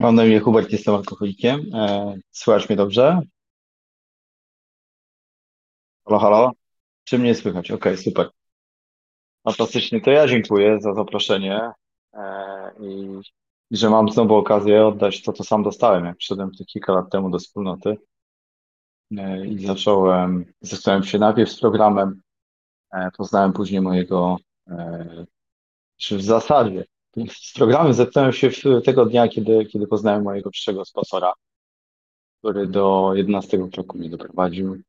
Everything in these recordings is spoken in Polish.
Mam na imię Hubert, jestem alkoholikiem. E, Słychać mnie dobrze? Halo, halo? Czy mnie słychać? Okej, super. Fantastycznie. To ja dziękuję za zaproszenie e, i, że mam znowu okazję oddać to, co sam dostałem, jak przyszedłem tu kilka lat temu do wspólnoty e, i zacząłem, zastanawiałem się najpierw z programem, e, poznałem później mojego, czy w zasadzie, z programem zetknąłem się tego dnia, kiedy, kiedy poznałem mojego przyszłego sponsora. który do 11 kroku mnie doprowadził.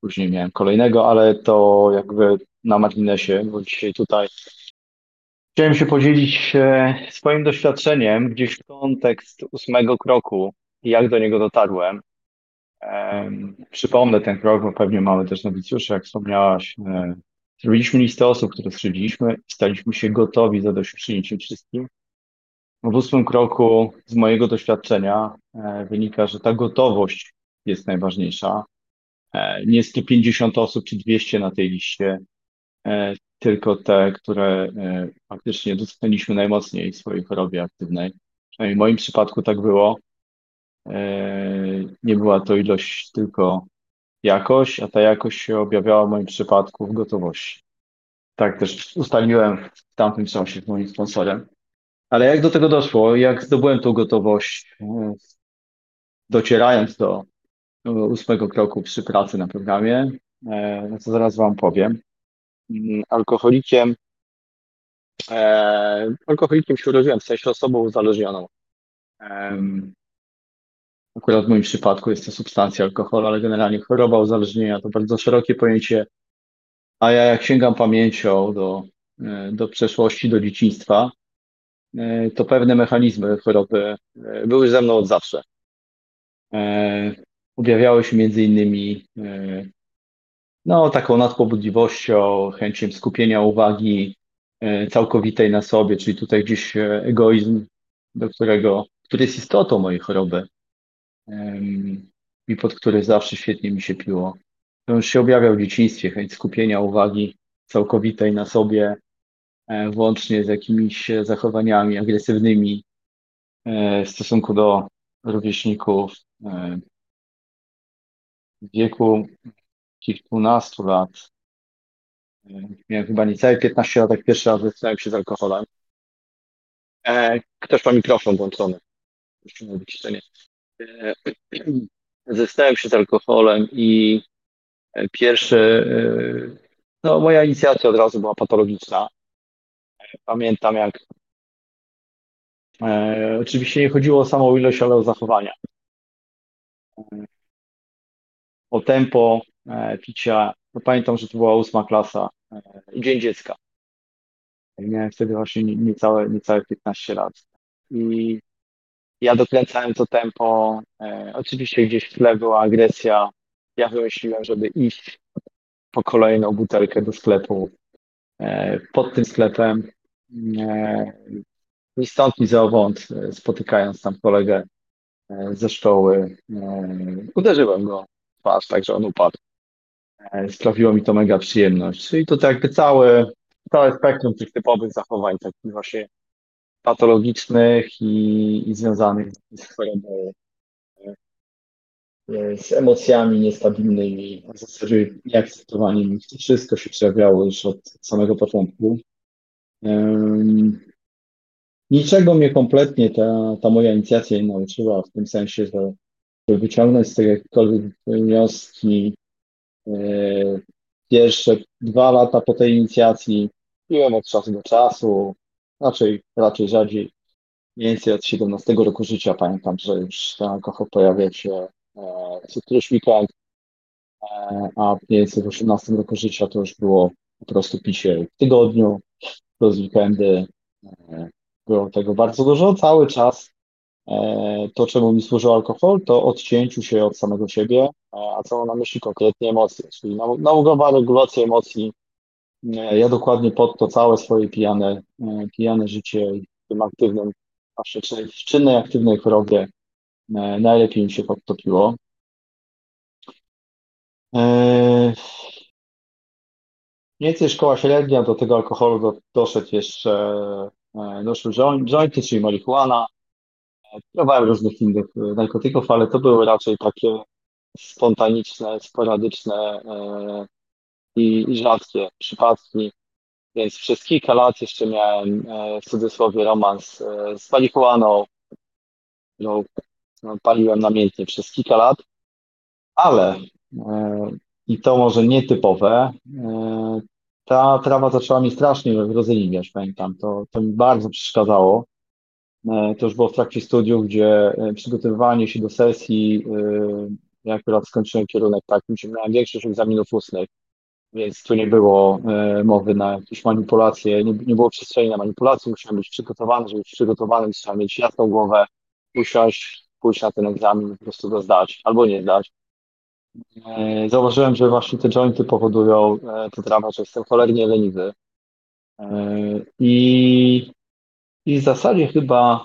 Później miałem kolejnego, ale to jakby na marginesie, bo dzisiaj tutaj chciałem się podzielić e, swoim doświadczeniem gdzieś w kontekst ósmego kroku i jak do niego dotarłem. Em, Przypomnę ten krok, bo pewnie mamy też nowicjusze, jak wspomniałaś. Zrobiliśmy listę osób, które stwierdziliśmy i staliśmy się gotowi zadośćuczynić im wszystkim. W ósmym kroku z mojego doświadczenia e, wynika, że ta gotowość jest najważniejsza. E, Nie 150 osób czy 200 na tej liście, e, tylko te, które faktycznie dotknęliśmy najmocniej w swojej chorobie aktywnej. Przynajmniej w moim przypadku tak było. Nie była to ilość, tylko jakość, a ta jakość się objawiała w moim przypadku w gotowości. Tak też ustaliłem w tamtym czasie z moim sponsorem. Ale jak do tego doszło, jak zdobyłem tą gotowość, e, docierając do ósmego kroku przy pracy na programie, e, no zaraz Wam powiem. Mm, Alkoholikiem, e, alkoholikiem się urodziłem, w sensie osobą uzależnioną. Akurat w moim przypadku jest to substancja alkoholu, ale generalnie choroba uzależnienia to bardzo szerokie pojęcie, a ja jak sięgam pamięcią do, e, do przeszłości, do dzieciństwa, e, to pewne mechanizmy choroby e, były ze mną od zawsze. Objawiały się między innymi no, taką nadpobudliwością, chęcią skupienia uwagi całkowitej na sobie, czyli tutaj gdzieś egoizm, do którego, który jest istotą mojej choroby i pod który zawsze świetnie mi się piło. To już się objawia w dzieciństwie, chęć skupienia uwagi całkowitej na sobie, e, włącznie z jakimiś zachowaniami agresywnymi e, w stosunku do rówieśników e, w wieku kilkunastu lat. Miałem chyba niecałe 15 lat, jak pierwszy raz zetknąłem się z alkoholem. Ktoś ma mikrofon włączony. Muszę mówić, E, Zetknąłem się z alkoholem i e, pierwszy, e, no moja inicjacja od razu była patologiczna. Pamiętam jak, oczywiście nie chodziło o samą ilość, ale o zachowania. O tempo picia. No, pamiętam, że to była ósma klasa, e, Dzień Dziecka. Miałem wtedy właśnie nie- niecałe, niecałe 15 lat. I ja dokręcałem to tempo. E, oczywiście gdzieś w tle była agresja. Ja wymyśliłem, żeby iść po kolejną butelkę do sklepu. E, pod tym sklepem e, stąd, ni zowąd, e, spotykając tam kolegę e, ze szkoły, e, uderzyłem go w twarz, tak że on upadł. Sprawiło mi to mega przyjemność. Czyli to tak jakby całe, całe spektrum tych typowych zachowań, takich właśnie patologicznych i, i związanych z chorobą, e, z emocjami niestabilnymi, w zasadzie nieakceptowaniem. To wszystko się przejawiało już od samego początku. Em, Niczego mnie kompletnie ta, ta moja inicjacja nie nauczyła, w tym sensie, że żeby wyciągnąć z tego jakiekolwiek wnioski, e, pierwsze dwa lata po tej inicjacji piłem od czasu do czasu, raczej, raczej rzadziej, mniej więcej od 17 roku życia pamiętam, że już ten alkohol pojawiał się e, co któryś weekend, e, a mniej więcej w 18 roku życia to już było po prostu picie w tygodniu, plus weekendy, e, było tego bardzo dużo, cały czas e, to, czemu mi służył alkohol, to odcięciu się od samego siebie, e, a co mam na myśli konkretnie emocje, czyli naukowa regulacja emocji. Ja dokładnie pod to całe swoje pijane, e, pijane życie w tym aktywnym, czy w czynnej, aktywnej chorobie e, najlepiej mi się podtopiło. Mniej więcej szkoła średnia, do tego alkoholu do, doszedł jeszcze, e, doszły join- jointy, czyli marihuana. Próbowałem różnych innych narkotyków, ale to były raczej takie spontaniczne, sporadyczne e, i rzadkie przypadki. Więc przez kilka lat jeszcze miałem e, w cudzysłowie romans z marihuaną, którą no, paliłem namiętnie przez kilka lat, ale i to może nietypowe, ta trawa zaczęła mi strasznie rozeliwiać, pamiętam, to, to mi bardzo przeszkadzało. E, to już było w trakcie studiów, gdzie e, przygotowywanie się do sesji, e, ja akurat skończyłem kierunek gdzie miałem większość egzaminów ustnych, więc tu nie było mowy na jakieś manipulacje, nie, nie było przestrzeni na manipulacje, musiałem być przygotowany, żeby być przygotowany, trzeba mieć jasną głowę, usiąść, pójść na ten egzamin, po prostu go zdać albo nie zdać. Zauważyłem, że właśnie te jointy powodują to trawę, że jestem cholernie leniwy. I i w zasadzie chyba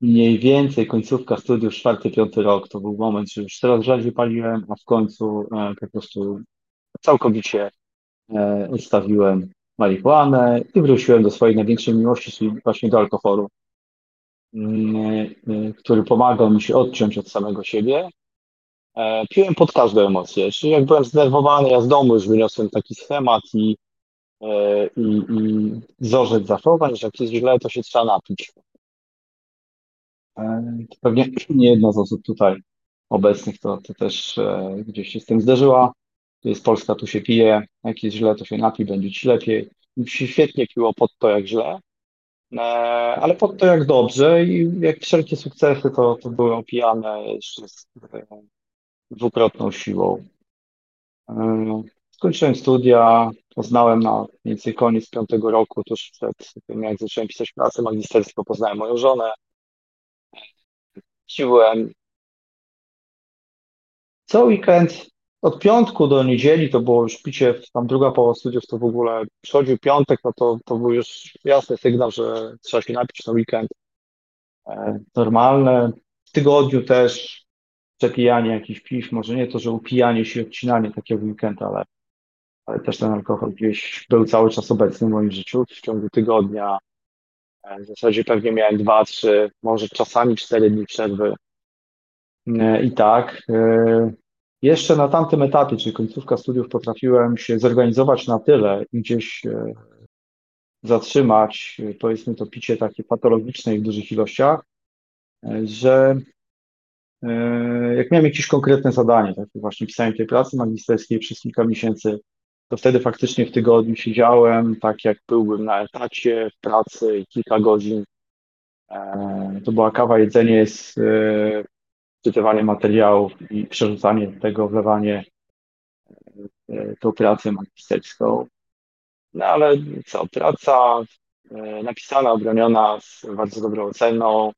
mniej więcej końcówka studiów, czwarty, piąty rok, to był moment, że już coraz rzadziej paliłem, a w końcu e, po prostu całkowicie e, odstawiłem marihuanę i wróciłem do swojej największej miłości, czyli właśnie do alkoholu, mm, e, który pomagał mi się odciąć od samego siebie. Piłem pod każdą emocję, czyli jak byłem zdenerwowany, ja z domu już wyniosłem taki schemat i E, i, i wzorzec zachowań, że jak jest źle, to się trzeba napić. E, pewnie nie jedna z osób tutaj obecnych to, to też e, gdzieś się z tym zderzyła. Jest Polska, tu się pije. Jak jest źle, to się napi, będzie ci lepiej. Się świetnie piło pod to, jak źle, ale pod to, jak dobrze i jak wszelkie sukcesy, to, to były opijane jeszcze z dwukrotną siłą. Skończyłem studia, poznałem na mniej więcej koniec piątego roku, tuż przed tym, jak zacząłem pisać pracę magisterską, poznałem moją żonę. Siłem. Co weekend, od piątku do niedzieli to było już picie, tam druga połowa studiów to w ogóle przychodził piątek, no to, to był już jasny sygnał, że trzeba się napić na weekend. E, normalne. W tygodniu też przepijanie jakichś piw, może nie to, że upijanie się, odcinanie takiego weekend, ale ale też ten alkohol gdzieś był cały czas obecny w moim życiu w ciągu tygodnia. E, w zasadzie pewnie miałem dwa, trzy, może czasami cztery dni przerwy. E, I tak. Jeszcze na tamtym etapie, czyli końcówka studiów, potrafiłem się zorganizować na tyle i gdzieś zatrzymać, powiedzmy, to picie takie patologiczne w dużych ilościach, że jak miałem jakieś konkretne zadanie, takie właśnie pisałem tej pracy magisterskiej przez kilka miesięcy, to wtedy faktycznie w tygodniu siedziałem, tak jak byłbym na etacie w pracy i kilka godzin. E, to była kawa, jedzenie, e, czytywanie materiałów i przerzucanie tego, wlewanie e, tą pracę magisterską. No ale co, praca napisana, obroniona z bardzo dobrą oceną,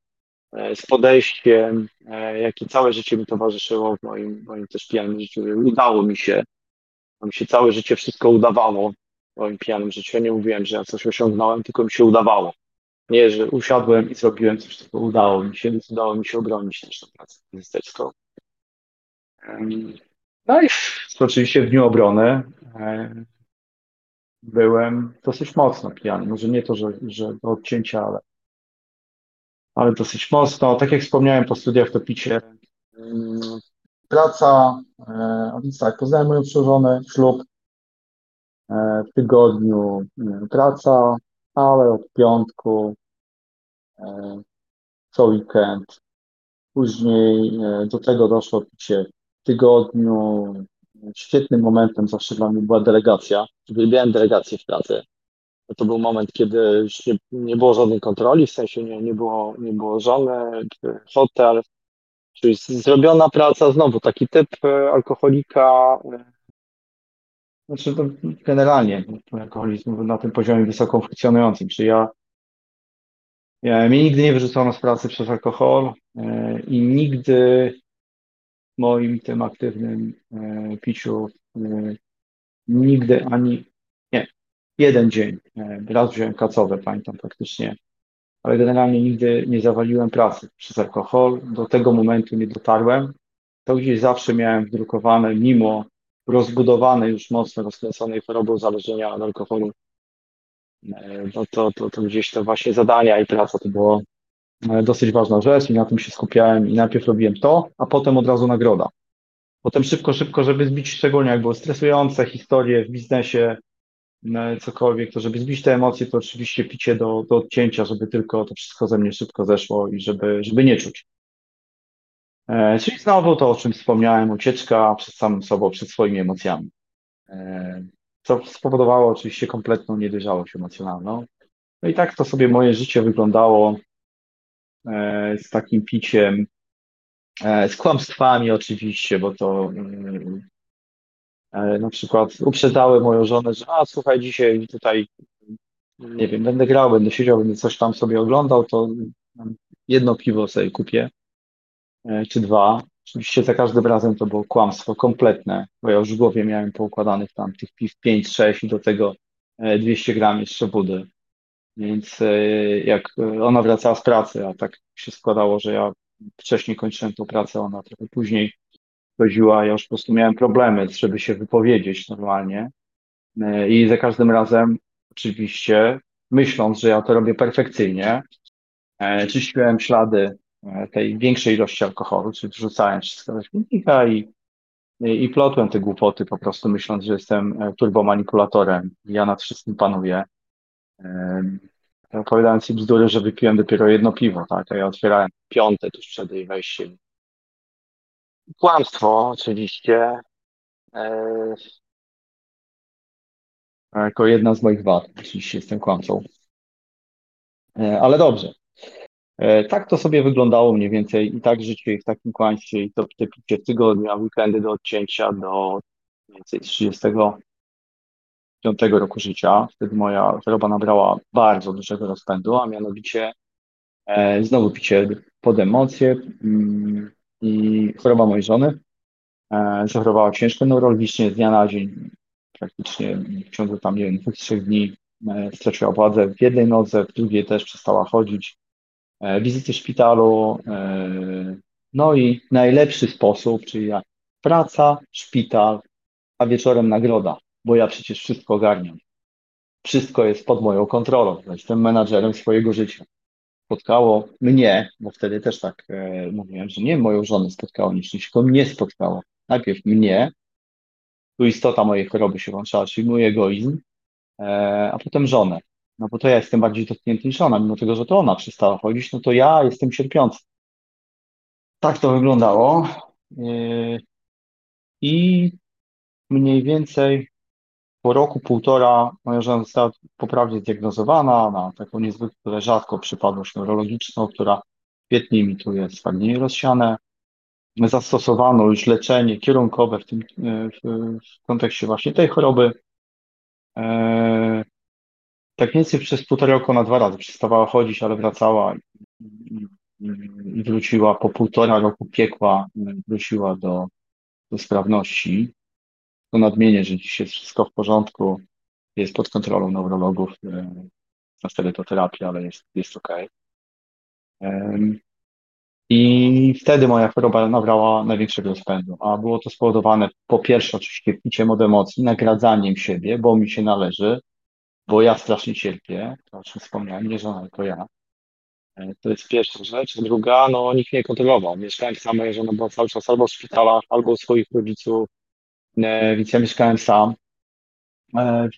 z podejściem, jakie całe życie mi towarzyszyło w moim, moim też pijanym życiu. Udało mi się mi się całe życie wszystko udawało w moim pijanym życiu. Ja nie mówiłem, że ja coś osiągnąłem, tylko mi się udawało. Nie, że usiadłem i zrobiłem coś, tylko udało mi się, więc udało mi się obronić też tę pracę fizyczną. No i oczywiście w dniu obrony byłem dosyć mocno pijany. Może nie to, że, że do odcięcia, ale, ale dosyć mocno. Tak jak wspomniałem po studiach, to picie praca, e, więc tak, poznałem moją przełożonę, ślub, e, w tygodniu e, praca, ale od piątku co weekend. Później do tego doszło picie w tygodniu. Świetnym momentem zawsze dla mnie była delegacja. Uwielbiałem delegację w pracy. To był moment, kiedy już nie, nie było żadnej kontroli, w sensie nie, nie, było, nie było żony, hotel, Czyli zrobiona praca, znowu taki typ e, alkoholika, e, znaczy to generalnie alkoholizm na tym poziomie wysoko funkcjonującym. Czyli ja, ja mnie nigdy nie wyrzucono z pracy przez alkohol e, i nigdy w moim tym aktywnym piciu nigdy ani nie, jeden dzień raz wziąłem kacowe, pamiętam praktycznie ale generalnie nigdy nie zawaliłem pracy przez alkohol. Do tego momentu nie dotarłem. To gdzieś zawsze miałem wdrukowane, mimo rozbudowanej, już mocno rozkręconej choroby uzależnienia od alkoholu. No to, to, to gdzieś to właśnie zadania i praca to było e, dosyć ważna rzecz i na tym się skupiałem i najpierw robiłem to, a potem od razu nagroda. Potem szybko, szybko, żeby zbić, szczególnie jak było stresujące historie w biznesie, e, cokolwiek, to żeby zbić te emocje, to oczywiście picie do, do odcięcia, żeby tylko to wszystko ze mnie szybko zeszło i żeby, żeby nie czuć. E, czyli znowu to, o czym wspomniałem, ucieczka przed samym sobą, przed swoimi emocjami. E, co spowodowało oczywiście kompletną niedojrzałość emocjonalną. No i tak to sobie moje życie wyglądało e, z takim piciem, z kłamstwami oczywiście, bo to na przykład uprzedzały moją żonę, że a słuchaj, dzisiaj tutaj nie wiem, będę grał, będę siedział, będę coś tam sobie oglądał, to jedno piwo sobie kupię, czy dwa. Oczywiście za każdym razem to było kłamstwo kompletne, bo ja już w głowie miałem poukładanych tam tych piw 5-6 i do tego 200 gram jeszcze wody. Więc e, jak ona wracała z pracy, a tak się składało, że ja wcześniej kończyłem tą pracę, ona trochę później chodziła, ja już po prostu miałem problemy, żeby się wypowiedzieć normalnie. E, I za każdym razem, oczywiście, myśląc, że ja to robię perfekcyjnie, e, czyściłem ślady tej większej ilości alkoholu, czyli wszystko do śmietnika i, i plotłem te głupoty, po prostu myśląc, że jestem turbomanipulatorem. Ja nad wszystkim panuję. Opowiadałem ci bzdury, że wypiłem dopiero jedno piwo, tak? A ja otwierałem piąte tuż przed jej wejściem. Kłamstwo, oczywiście. E, jako jedna z moich wad, oczywiście jestem kłamcą. E, ale dobrze. E, tak to sobie wyglądało mniej więcej i tak życie w takim kłamstwie i to te picie tygodnia, weekendy do odcięcia do mniej więcej 30 piątego roku życia. Wtedy moja choroba nabrała bardzo dużego rozpędu, a mianowicie e, znowu picie pod emocje mm, i choroba mojej żony. E, zachorowała ciężko neurologicznie z dnia na dzień. Praktycznie w ciągu tam, nie wiem, dwóch, trzech dni e, straciła władzę w jednej nodze, w drugiej też przestała chodzić. E, wizyty w szpitalu. E, no i najlepszy sposób, czyli praca, szpital, a wieczorem nagroda bo ja przecież wszystko ogarniam. Wszystko jest pod moją kontrolą. Jestem menadżerem swojego życia. Spotkało mnie, bo wtedy też tak e, mówiłem, że nie moją żonę spotkało niż tylko mnie spotkało. Najpierw mnie, tu istota mojej choroby się włączała, czyli mój egoizm, e, a potem żonę. No bo to ja jestem bardziej dotknięty niż ona, mimo tego, że to ona przestała chodzić, no to ja jestem cierpiący. Tak to wyglądało. E, I mniej więcej po roku, półtora moja żona została poprawnie zdiagnozowana na taką niezwykle rzadką przypadłość neurologiczną, która świetnie imituje stwardnienie rozsiane. Zastosowano już leczenie kierunkowe w, tym, w, w kontekście właśnie tej choroby. E, tak więcej przez półtora roku na dwa razy przestawała chodzić, ale wracała i, wróciła po półtora roku piekła, wróciła do, do sprawności to nadmienię, że dziś jest wszystko w porządku, jest pod kontrolą neurologów, e, na to terapia, ale jest, jest ok. I wtedy moja choroba nabrała największego rozpędu, a było to spowodowane po pierwsze oczywiście piciem od emocji, nagradzaniem siebie, bo mi się należy, bo ja strasznie cierpię, to o czym wspomniałem, nie żona, tylko ja. E, to jest pierwsza rzecz. Druga, no nikt nie kontrolował. Mieszkałem sama, moja żona była cały czas albo w szpitalach, albo u swoich rodziców, E, więc ja mieszkałem sam. E,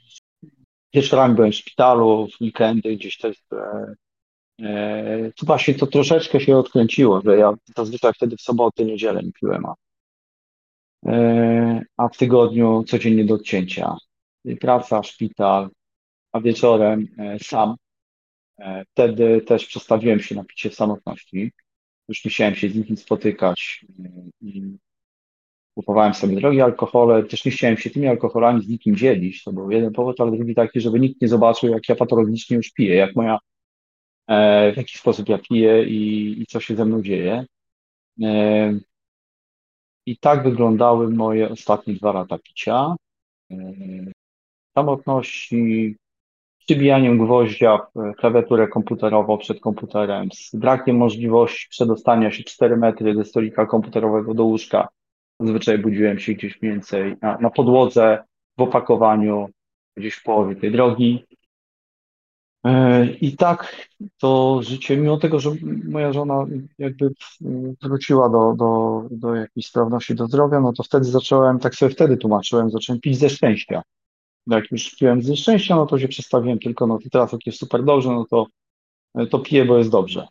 wieczorami byłem w szpitalu, w weekendy gdzieś też. E, to właśnie to troszeczkę się odkręciło, że ja zazwyczaj wtedy w soboty, niedzielę nie piłem, a, a w tygodniu codziennie do odcięcia. Praca, szpital, a wieczorem sam. Wtedy też przestawiłem się na picie w samotności. Już musiałem się z nikim spotykać i kupowałem sobie drogie alkohole, też nie chciałem się tymi alkoholami z nikim dzielić, to był jeden powód, ale drugi taki, żeby nikt nie zobaczył, jak ja patologicznie już piję, jak moja, e, w jaki sposób ja piję i, i co się ze mną dzieje. E, I tak wyglądały moje ostatnie dwa lata picia. E, samotności, przybijaniem gwoździa w klawiaturę komputerową przed komputerem, z brakiem możliwości przedostania się 4 metry ze stolika komputerowego do łóżka, Zazwyczaj budziłem się gdzieś więcej na, na podłodze, w opakowaniu, gdzieś w połowie tej drogi. E, I tak to życie, mimo tego, że moja żona jakby wróciła do, do, do jakiejś sprawności, do zdrowia, no to wtedy zacząłem, tak sobie wtedy tłumaczyłem, zacząłem pić ze szczęścia. Jak już piłem ze szczęścia, no to się przestawiłem tylko, no to teraz jak jest super dobrze, no to, to piję, bo jest dobrze.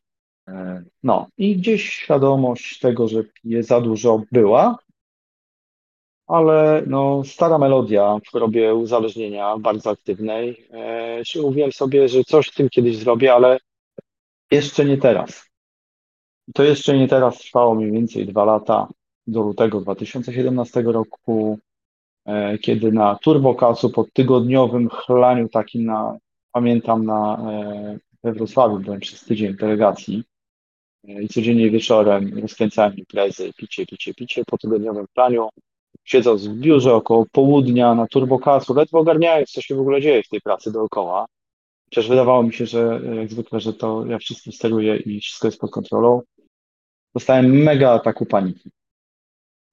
No i gdzieś świadomość tego, że piję za dużo była, ale no, stara melodia w chorobie uzależnienia bardzo aktywnej. E, mówiłem sobie, że coś w tym kiedyś zrobię, ale jeszcze nie teraz. To jeszcze nie teraz trwało mniej więcej dwa lata do lutego 2017 roku, kiedy na turbokasu po tygodniowym chlaniu takim na, pamiętam na, e, we Wrocławiu byłem przez tydzień w delegacji e, i codziennie wieczorem rozkręcałem imprezy, picie, picie, picie po tygodniowym chlaniu siedząc w biurze około południa na turbokasu, ledwo ogarniając, co się w ogóle dzieje w tej pracy dookoła. Chociaż wydawało mi się, że jak zwykle, że to ja wszystkim steruję i wszystko jest pod kontrolą. Dostałem mega ataku paniki.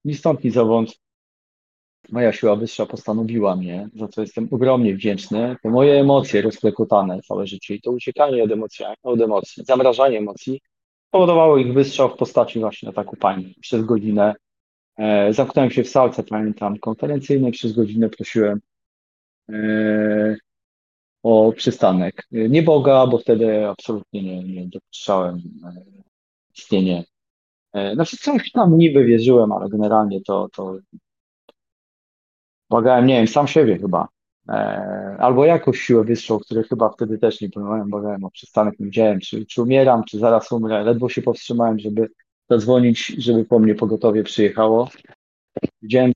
Ni stąd, ni zowąd moja siła wyższa postanowiła mnie, za co jestem ogromnie wdzięczny. Te moje emocje rozklekotane całe życie i to uciekanie od emocji, od emocji, zamrażanie emocji powodowało ich wystrzał w postaci właśnie ataku paniki. Przez godzinę E, zamknąłem się w salce, pamiętam, konferencyjnej, przez godzinę prosiłem e, o przystanek. Nie Boga, bo wtedy absolutnie nie, nie dopuszczałem e, istnienie. Znaczy coś tam niby wierzyłem, ale generalnie to, to błagałem, nie wiem, sam siebie chyba. Albo jakąś siłę wyższą, której chyba wtedy też nie pojmowałem, błagałem o przystanek, nie wiedziałem, czy, czy umieram, czy zaraz umrę. Ledwo się powstrzymałem, żeby zadzwonić, żeby po mnie pogotowie przyjechało. Widziałem,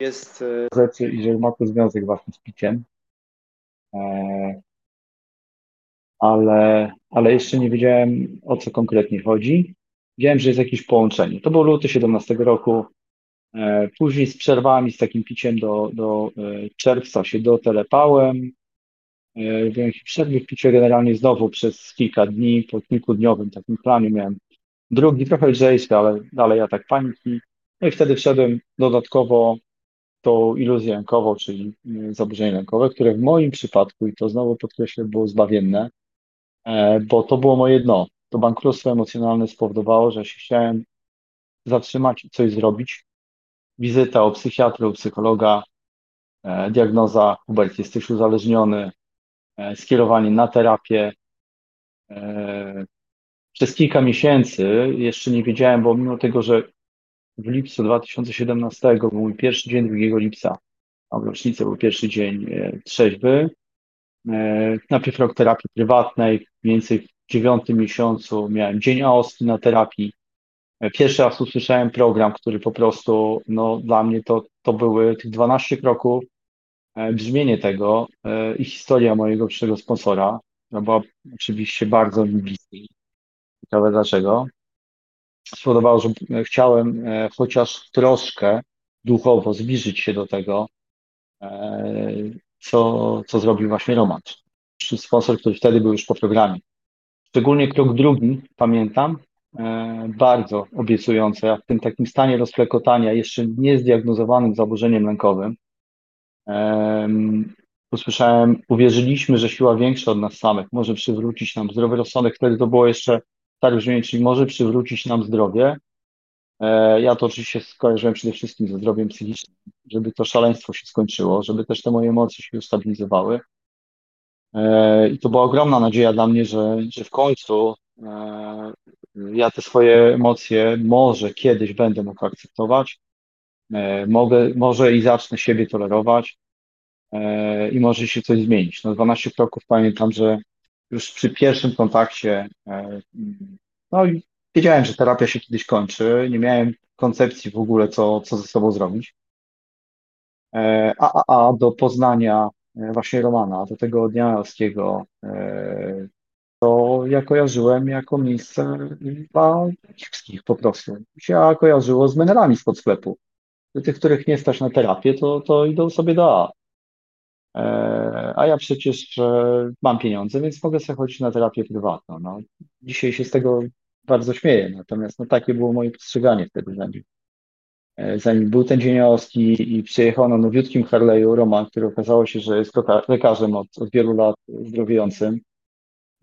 jest e, rzeczy i że ma to związek właśnie z piciem. E, ale, ale jeszcze nie wiedziałem, o co konkretnie chodzi. Wiedziałem, że jest jakieś połączenie. To było luty 17 roku. E, później z przerwami, z takim piciem do, do czerwca się dotelepałem. Byłem przerwy w piciu generalnie znowu przez kilka dni, po kilkudniowym takim planie miałem Drugi trochę lżejszy, ale dalej atak paniki. No i wtedy wszedłem dodatkowo tą iluzję lękową, czyli zaburzenie lękowe, które w moim przypadku, i to znowu podkreślę, było zbawienne, e, bo to było moje dno. To bankructwo emocjonalne spowodowało, że się chciałem zatrzymać coś zrobić. Wizyta u psychiatry, u psychologa, e, diagnoza, Hubert, jesteś uzależniony, e, skierowanie na terapię, przez kilka miesięcy jeszcze nie wiedziałem, bo mimo tego, że w lipcu 2017 był mój pierwszy dzień 2 lipca, a w rocznicę był pierwszy dzień e, trzeźwy, e, najpierw rok terapii prywatnej, mniej więcej w dziewiątym miesiącu miałem dzień AOSKI na terapii. E, pierwszy raz usłyszałem program, który po prostu, no dla mnie to, to były tych 12 kroków, brzmienie tego i historia mojego przyszłego sponsora, która była oczywiście bardzo mi bliska. Ciekawe dlaczego. Spowodowało, że chciałem e, chociaż troszkę duchowo zbliżyć się do tego, e, co, co zrobił właśnie Roman. Sponsor, który wtedy był już po programie. Szczególnie krok drugi, pamiętam, e, bardzo obiecujący. Ja w tym takim stanie rozklekotania, jeszcze niezdiagnozowanym zaburzeniem lękowym, usłyszałem, uwierzyliśmy, że siła większa od nas samych może przywrócić nam zdrowy rozsądek. Wtedy to było jeszcze tak brzmi, czyli może przywrócić nam zdrowie. E, ja to oczywiście skojarzyłem przede wszystkim ze zdrowiem psychicznym, żeby to szaleństwo się skończyło, żeby też te moje emocje się ustabilizowały. E, I to była ogromna nadzieja dla mnie, że, że w końcu e, ja te swoje emocje może kiedyś będę mógł akceptować, mogę, może i zacznę siebie tolerować i może się coś zmienić. No 12 kroków pamiętam, że już przy pierwszym kontakcie, e, no wiedziałem, że terapia się kiedyś kończy, nie miałem koncepcji w ogóle, co, co ze sobą zrobić. E, a, a, a do poznania e, właśnie Romana, do tego dnia Jalskiego, to ja kojarzyłem jako miejsce dla kiepskich po prostu. Się kojarzyło z menelami spod sklepu. Tych, których nie stać na terapię, to, to idą sobie do A. E, a ja przecież mam pieniądze, więc mogę sobie chodzić na terapię prywatną. No, dzisiaj się z tego bardzo śmieję, natomiast no, takie było moje postrzeganie wtedy, zanim, e, zanim był ten dzień i przyjechał na nowiutkim Harley'u Roman, który okazało się, że jest lekarzem od, od wielu lat zdrowiejącym.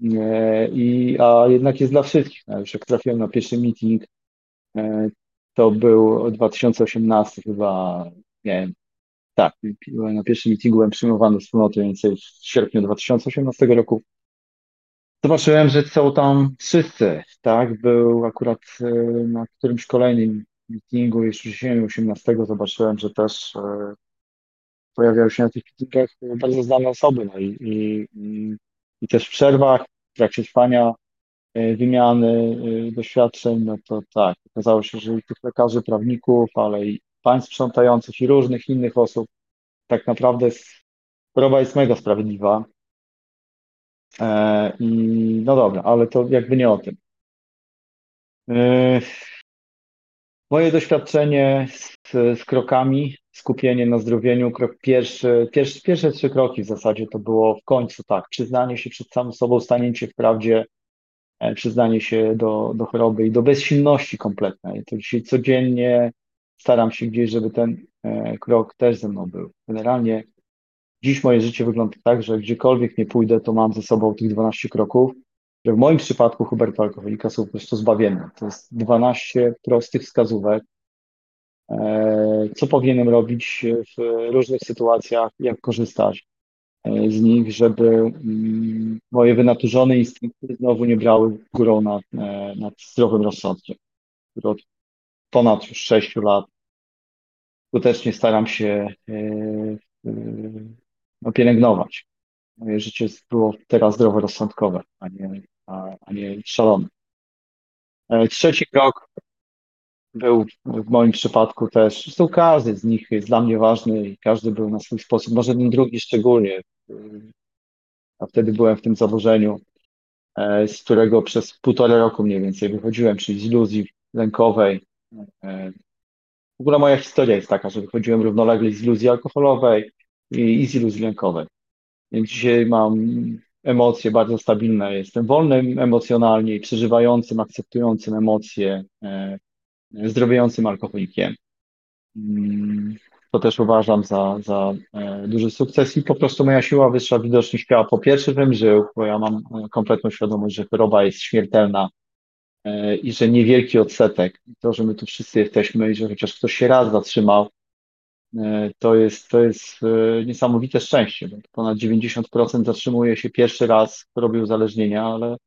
E, I, a jednak jest dla wszystkich. No, już jak trafiłem na pierwszy meeting, e, to był 2018 chyba, nie wiem, tak, na pierwszym meetingu byłem przyjmowany z wspólnoty mniej więcej w sierpniu 2018 roku. Zobaczyłem, że są tam wszyscy, tak? Był akurat e, na którymś kolejnym meetingu, jeszcze w 18 zobaczyłem, że też pojawiały się na tych meetingach bardzo znane osoby, no i, i, i też w przerwach w trakcie trwania e, wymiany e, doświadczeń, no to tak, okazało się, że i tych lekarzy, prawników, ale i państw sprzątających i różnych innych osób, tak naprawdę choroba jest mega sprawiedliwa. E, I no dobra, ale to jakby nie o tym. Moje doświadczenie z, z krokami, skupienie na zdrowieniu, krok pierwszy, pierwszy, pierwsze trzy kroki w zasadzie to było w końcu tak, przyznanie się przed samym sobą, stanięcie w prawdzie, e, przyznanie się do, do choroby i do bezsilności kompletnej. To dzisiaj codziennie staram się gdzieś, żeby ten e, krok też ze mną był. Generalnie dziś moje życie wygląda tak, że gdziekolwiek nie pójdę, to mam ze sobą tych 12 kroków że w moim przypadku Huberta Alkoholika są po prostu zbawienne. To jest 12 prostych wskazówek, e, co powinienem robić w różnych sytuacjach, jak korzystać e, z nich, żeby mm, moje wynaturzone instynkty znowu nie brały górą nad, e, nad zdrowym rozsądkiem, który od ponad już 6 lat skutecznie staram się no, pielęgnować. Moje życie było teraz zdroworozsądkowe, a nie a, a nie szalony. E, trzeci krok był w moim przypadku też, zresztą każdy z nich jest dla mnie ważny i każdy był na swój sposób, może ten drugi szczególnie, a wtedy byłem w tym założeniu, e, z którego przez półtora roku mniej więcej wychodziłem, czyli z iluzji lękowej. E, w ogóle moja historia jest taka, że wychodziłem równolegle z iluzji alkoholowej i z iluzji lękowej. Dzisiaj mam emocje bardzo stabilne. Jestem wolnym emocjonalnie przeżywającym, akceptującym emocje, e, zdrowiejącym alkoholikiem. Mm, to też uważam za, za e, duży sukces i po prostu moja siła wyższa widocznie śpiała po pierwsze, bym żył, bo ja mam e, kompletną świadomość, że choroba jest śmiertelna i że niewielki odsetek, to, że my tu wszyscy jesteśmy i że chociaż ktoś się raz zatrzymał, E, to jest, to jest e, niesamowite szczęście, bo ponad 90% zatrzymuje się pierwszy raz chorobie uzależnienia, ale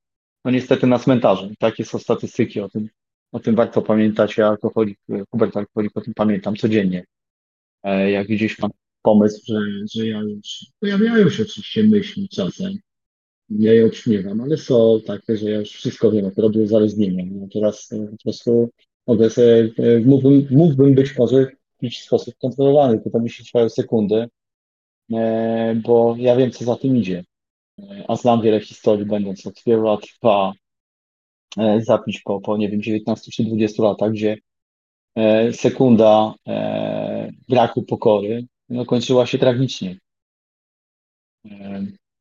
no niestety na cmentarzu. Takie są statystyki, o tym, o tym warto pamiętać. Ja alkoholik, Hubert alkoholik, o tym pamiętam codziennie. E, jak gdzieś mam pomysł, że, że ja już, pojawiają się oczywiście myśli czasem, ja je odśmiewam, ale są takie, że ja już wszystko wiem o chorobie uzależnienia. No teraz po prostu mogę sobie, mógłbym, mógłbym być może w sposób kontrolowany, to mi się trwają sekundy, e, bo ja wiem, co za tym idzie. E, a znam wiele historii, będąc od wielu lat dwa e, zapić po, po, nie wiem, 19 czy 20 latach, gdzie sekunda braku pokory no, kończyła się tragicznie.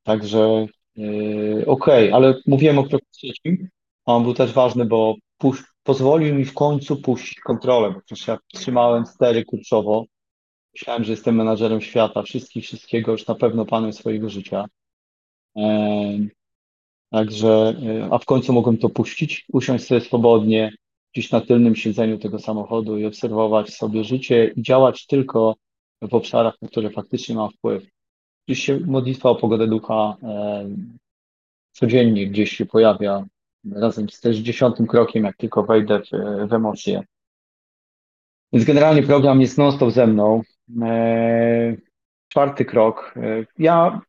Także okej, okay, ale mówiłem o kroku trzecim, on był też ważny, bo pozwolił mi w końcu puścić kontrolę, bo przecież ja trzymałem stery kurczowo. Myślałem, że jestem menadżerem świata, wszystkich, wszystkiego, już na pewno panem swojego życia. Także, e, a w końcu mogłem to puścić, usiąść sobie swobodnie, gdzieś na tylnym siedzeniu tego samochodu i obserwować sobie życie i działać tylko w obszarach, na które faktycznie mam wpływ. Gdzieś się modlitwa o pogodę ducha codziennie gdzieś się pojawia razem z też dziesiątym krokiem, jak tylko wejdę w, w emocje. Więc generalnie program jest non-stop ze mną. E, czwarty krok. E, ja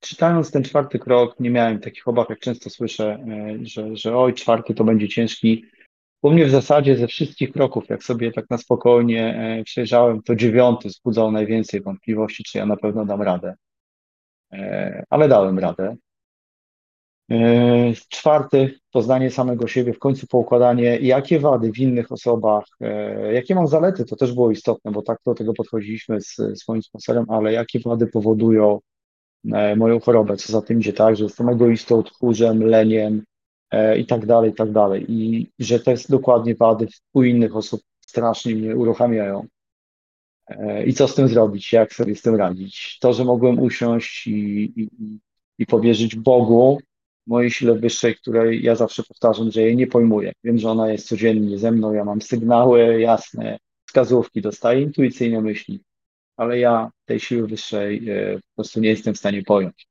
czytając ten czwarty krok nie miałem takich obaw, jak często słyszę, e, że, że oj, czwarty to będzie ciężki. U mnie w zasadzie ze wszystkich kroków, jak sobie tak na spokojnie przejrzałem, to dziewiąty wzbudzał najwięcej wątpliwości, czy ja na pewno dam radę. Ale dałem radę. E, czwarty, poznanie samego siebie, w końcu poukładanie, jakie wady w innych osobach, e, jakie mam zalety, to też było istotne, bo tak do tego podchodziliśmy z swoim sponsorem, ale jakie wady powodują e, moją chorobę, co za tym idzie, tak, że jestem egoistą, tchórzem, leniem i tak dalej, i tak dalej. I że te dokładnie wady u innych osób strasznie mnie uruchamiają. I co z tym zrobić, jak sobie z tym radzić? To, że mogłem usiąść i, i, i powierzyć Bogu, mojej sile wyższej, której ja zawsze powtarzam, że jej nie pojmuję. Wiem, że ona jest codziennie ze mną, ja mam sygnały jasne, wskazówki, dostaję intuicyjne myśli, ale ja tej siły wyższej e, po prostu nie jestem w stanie pojąć.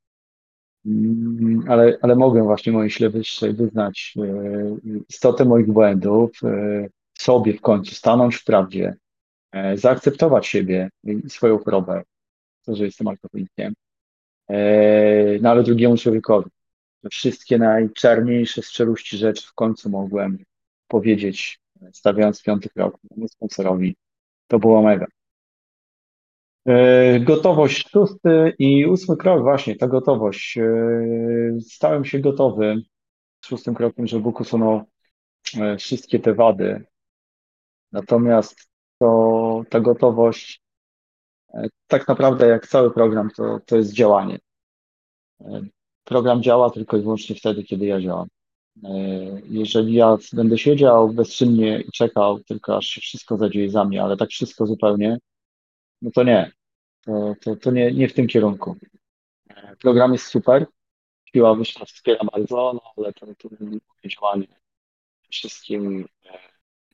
Mm, ale, ale mogę właśnie mojej sile wyższej wyznać e, istotę moich błędów, e, sobie w końcu stanąć w prawdzie, zaakceptować siebie i swoją chorobę, to, że jestem alkoholikiem, no ale drugiemu człowiekowi. Wszystkie najczarniejsze z czeluści rzeczy w końcu mogłem powiedzieć, stawiając piąty krok sponsorowi. To było mega. E, gotowość szósty i ósmy krok, właśnie ta gotowość. E, stałem się gotowy szóstym krokiem, żeby usunął e, wszystkie te wady. Natomiast to, ta gotowość, tak naprawdę jak cały program, to, to jest działanie. Program działa tylko i wyłącznie wtedy, kiedy ja działam. Jeżeli ja będę siedział bezczynnie i czekał, tylko aż się wszystko zadzieje za mnie, ale tak wszystko zupełnie, no to nie. To, to, to nie, nie w tym kierunku. Program jest super, siła wyższa wspiera bardzo, no ale to, to działanie wszystkim e,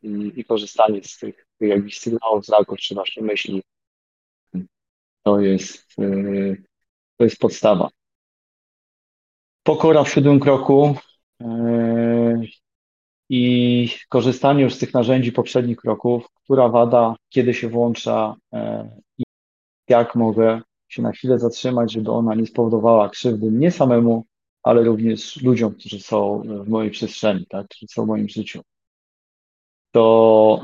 i, i korzystanie z tych, jakichś sygnałów, wzroków, czy właśnie myśli, to jest, e, to jest podstawa. Pokora w siódmym kroku e, i korzystanie już z tych narzędzi poprzednich kroków, która wada, kiedy się włącza jak mogę się na chwilę zatrzymać, żeby ona nie spowodowała krzywdy mnie samemu, ale również ludziom, którzy są w mojej przestrzeni, tak, którzy są w moim życiu. To,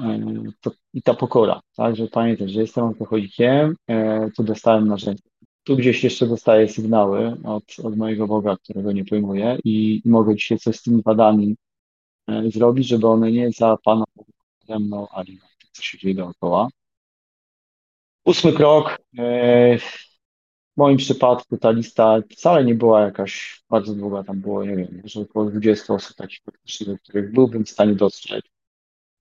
to i ta pokora, tak, że pamiętaj, że jestem alkoholikiem, e, tu dostałem narzędzie. Tu gdzieś jeszcze dostaję sygnały od, od mojego Boga, którego nie pojmuję i mogę dzisiaj coś z tymi wadami e, zrobić, żeby one nie zapanowały ze mną, ani na tym, co się dzieje dookoła. Ósmy krok. E, w moim przypadku ta lista wcale nie była jakaś bardzo długa. Tam było, nie wiem, może około 20 osób takich praktycznie, do których byłbym w stanie dostrzec.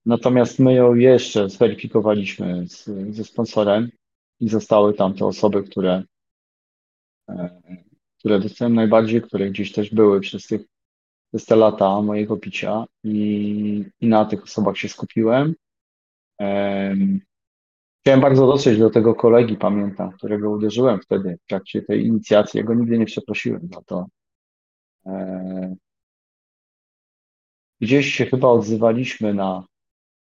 Natomiast my ją jeszcze zweryfikowaliśmy z, ze sponsorem i zostały tam te osoby, które, które dostałem najbardziej, które gdzieś też były przez, tych, przez te lata mojego picia i, i na tych osobach się skupiłem. Chciałem bardzo dotrzeć do tego kolegi, pamiętam, którego uderzyłem wtedy w trakcie tej inicjacji. Ja go nigdy nie przeprosiłem za to. E, gdzieś się chyba odzywaliśmy na,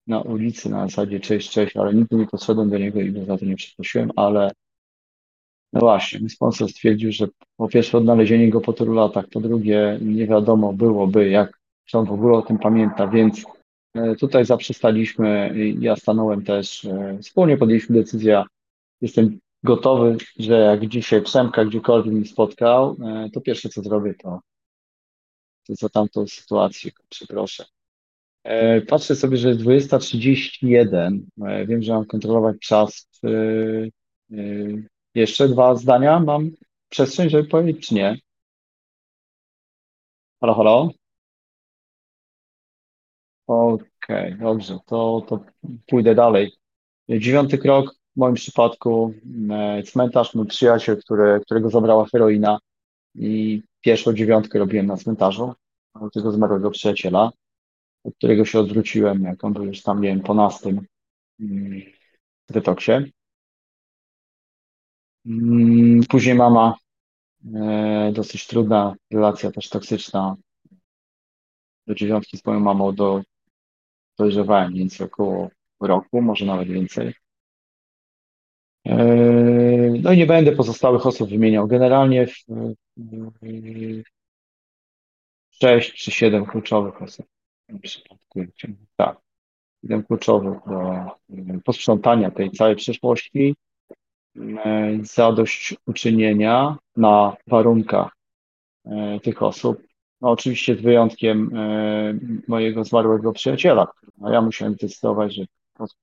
na ulicy na zasadzie cześć, cześć, ale nigdy nie podszedłem do niego i go za to nie przeprosiłem, ale no właśnie, sponsor stwierdził, że po pierwsze odnalezienie go po tylu latach, po drugie nie wiadomo byłoby, jak czy on w ogóle o tym pamięta, więc E, tutaj zaprzestaliśmy, ja stanąłem też, e, wspólnie podjęliśmy decyzję, jestem gotowy, że jak dzisiaj Przemka gdziekolwiek mi spotkał, e, to pierwsze co zrobię to, to za tamtą sytuację, przeproszę. Patrzę sobie, że jest 20.31, wiem, że mam kontrolować czas. Jeszcze dwa zdania mam przestrzeń, żeby powiedzieć, czy nie? Halo, halo? Okej, okay, dobrze, to, to pójdę dalej. Dziewiąty krok w moim przypadku, e, cmentarz, mój przyjaciel, który, którego zabrała heroina i pierwszą dziewiątkę robiłem na cmentarzu tego zmarłego przyjaciela, od którego się odwróciłem, jak on był już tam, nie wiem, po nastym mm, detoksie. Mm, później mama, e, dosyć trudna relacja, też toksyczna. Do dziewiątki z moją mamą do dojrzewałem, więc około roku, może nawet więcej. Eee, no i nie będę pozostałych osób wymieniał. Generalnie w, sześć czy siedem kluczowych osób w tym przypadku. Tak, siedem kluczowych do posprzątania tej całej przeszłości, zadośćuczynienia na warunkach eee, tych osób, no, oczywiście z wyjątkiem e, mojego zmarłego przyjaciela. No, ja musiałem zdecydować, że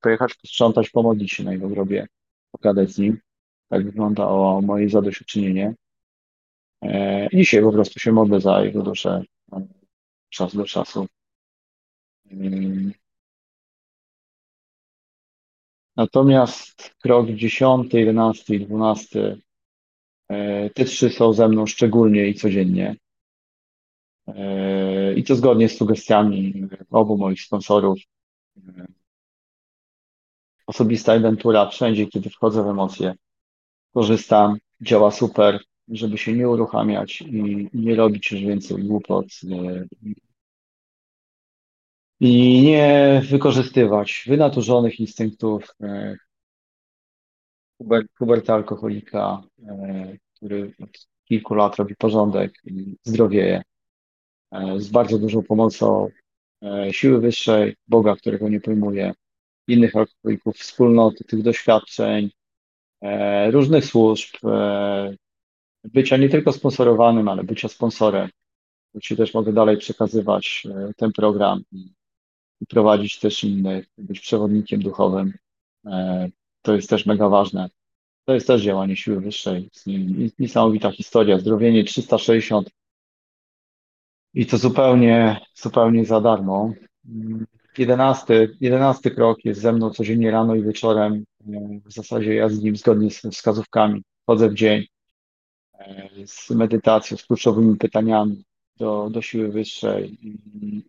pojechać, posprzątać, pomodlić się na jego grobie, pogadać z nim. Tak wygląda o moje zadośćuczynienie. E, dzisiaj po prostu się modlę za jego duszę e, czas do czasu. Natomiast krok 10, 11 i 12, te trzy są ze mną szczególnie i codziennie. E, I to zgodnie z sugestiami obu moich sponsorów. E, osobista inwentura wszędzie, kiedy wchodzę w emocje, korzystam, działa super, żeby się nie uruchamiać i nie robić już więcej głupot e, i nie wykorzystywać wynaturzonych instynktów Huberta alkoholika, który od kilku lat robi porządek i zdrowieje. E, z bardzo dużą pomocą e, siły wyższej, Boga, którego nie pojmuje, innych alkoholików, wspólnoty, tych doświadczeń, e, różnych służb, bycia nie tylko sponsorowanym, ale bycia sponsorem. Ci też mogę dalej przekazywać ten program i prowadzić też innych, być przewodnikiem duchowym. To jest też mega ważne. To jest też działanie siły wyższej. Niesamowita historia. Zdrowienie 360 i to zupełnie, zupełnie za darmo. Jedenasty, jedenasty krok jest ze mną codziennie rano i wieczorem. W zasadzie ja z nim zgodnie z wskazówkami chodzę w dzień z medytacją, z kluczowymi pytaniami do, do siły wyższej i,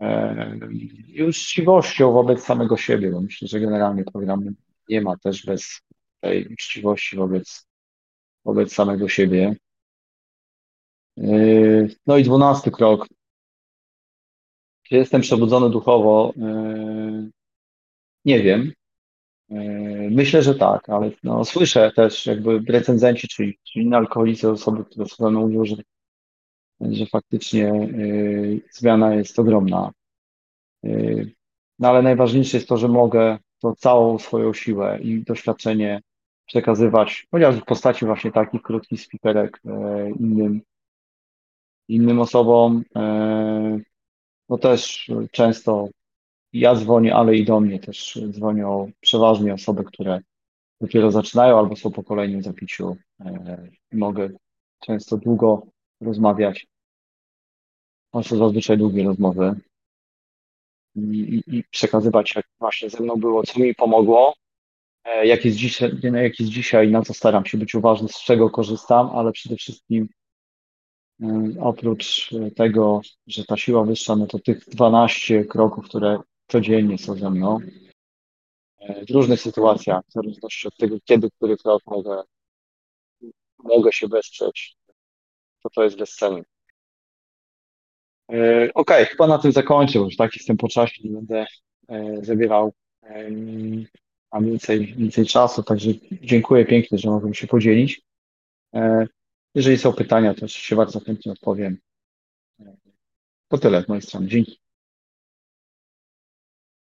i, e, uczciwością wobec samego siebie, bo myślę, że generalnie programu nie ma też bez tej uczciwości wobec, wobec samego siebie. Yy, no i dwunasty krok. Czy jestem przebudzony duchowo? Yy, nie wiem. Myślę, że tak, ale no, słyszę też jakby recenzenci, czyli, czyli alkoholicy, osoby, które sobie mówią, że, że faktycznie zmiana jest ogromna. No ale najważniejsze jest to, że mogę to całą swoją siłę i doświadczenie przekazywać, chociaż w postaci właśnie takich krótkich spikerek innym innym osobom. E, no też często ja dzwonię, ale i do mnie też dzwonią przeważnie osoby, które dopiero zaczynają albo są po kolejnym zapiciu. E, mogę często długo rozmawiać. To są zazwyczaj długie rozmowy. I, i, i przekazywać, jak właśnie ze mną było, co mi pomogło, e, jak jest, dzisiaj, jak jest dzisiaj, na co staram się być uważny, z czego korzystam, ale przede wszystkim Oprócz tego, że ta siła wyższa, no to tych 12 kroków, które codziennie są ze mną, w różnych sytuacjach, w zależności od tego, kiedy, który krok mogę, mogę się wesprzeć, to to jest bezcenne. Okej, okay, chyba na tym zakończę, bo już tak jestem po czasie, nie będę e, zabierał a więcej, więcej czasu, także dziękuję pięknie, że mogłem się podzielić. E, jeżeli są pytania, to oczywiście bardzo chętnie odpowiem. To tyle z mojej strony. Dzięki.